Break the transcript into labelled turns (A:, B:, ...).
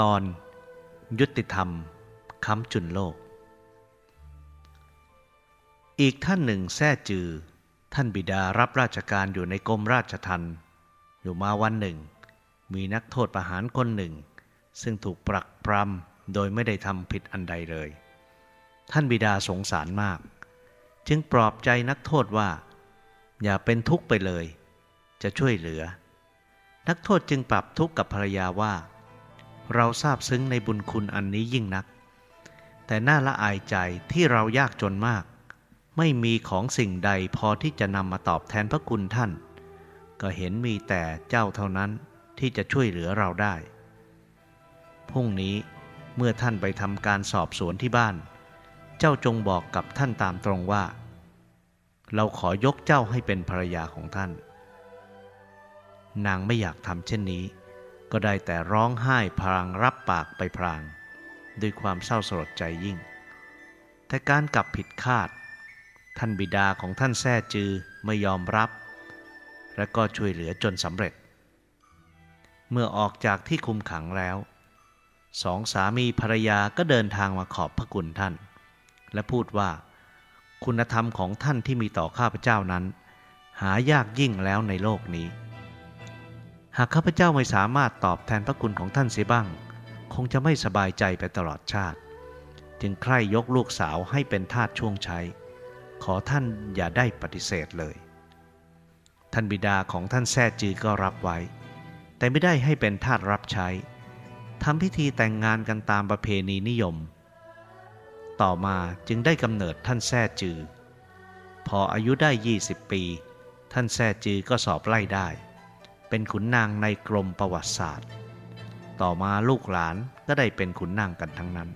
A: ตอนยุติธรรมค้ำจุนโลก อีกท่านหนึ่งแท้จือ ท่านบิดารับราชการอยู่ในกรมราชทัณฑ์อยู่มาวันหนึ่ง มีนักโทษประหารคนหนึ่ง ซึ่งถูกปรักปรำโดยไม่ได้ทำผิดอันใดเลย ท่านบิดาสงสารมาก จึงปลอบใจนักโทษว่า อย่าเป็นทุกข์ไปเลย จะช่วยเหลือ นักโทษจึงปรับทุกข์กับภรรยาว่า เราทราบซึ้งในบุญคุณอันนี้ยิ่งนัก แต่น่าละอายใจที่เรายากจนมาก ไม่มีของสิ่งใดพอที่จะนำมาตอบแทนพระคุณท่าน ก็เห็นมีแต่เจ้าเท่านั้นที่จะช่วยเหลือเราได้ พรุ่งนี้เมื่อท่านไปทำการสอบสวนที่บ้าน เจ้าจงบอกกับท่านตามตรงว่า เราขอยกเจ้าให้เป็นภรรยาของท่าน นางไม่อยากทำเช่นนี้ ก็ได้แต่ร้องไห้พรางรับปากไปพราง ด้วยความเศร้าสลดใจยิ่ง แต่การกลับผิดคาด ท่านบิดาของท่านแท้จือไม่ยอมรับ และก็ช่วยเหลือจนสำเร็จ เมื่อออกจากที่คุมขังแล้ว สองสามีภรรยาก็เดินทางมาขอบพระคุณท่าน และพูดว่า คุณธรรมของท่านที่มีต่อข้าพเจ้านั้น หายากยิ่งแล้วในโลกนี้ หากข้าพเจ้าไม่สามารถตอบแทนพระคุณของท่านเสียบ้าง คงจะไม่สบายใจไปตลอดชาติ จึงใคร่ยกลูกสาวให้เป็นทาสช่วงใช้ ขอท่านอย่าได้ปฏิเสธเลย ท่านบิดาของท่านแท้จือก็รับไว้ แต่ไม่ได้ให้เป็นทาสรับใช้ทำพิธีแต่งงานกันตามประเพณีนิยม ต่อมาจึงได้กำเนิดท่านแท้จือ พออายุได้ 20 ปี ท่านแท้จือก็สอบไล่ได้ เป็นขุนนางในกรมประวัติศาสตร์ ต่อมาลูกหลานก็ได้เป็นขุนนางกันทั้งนั้น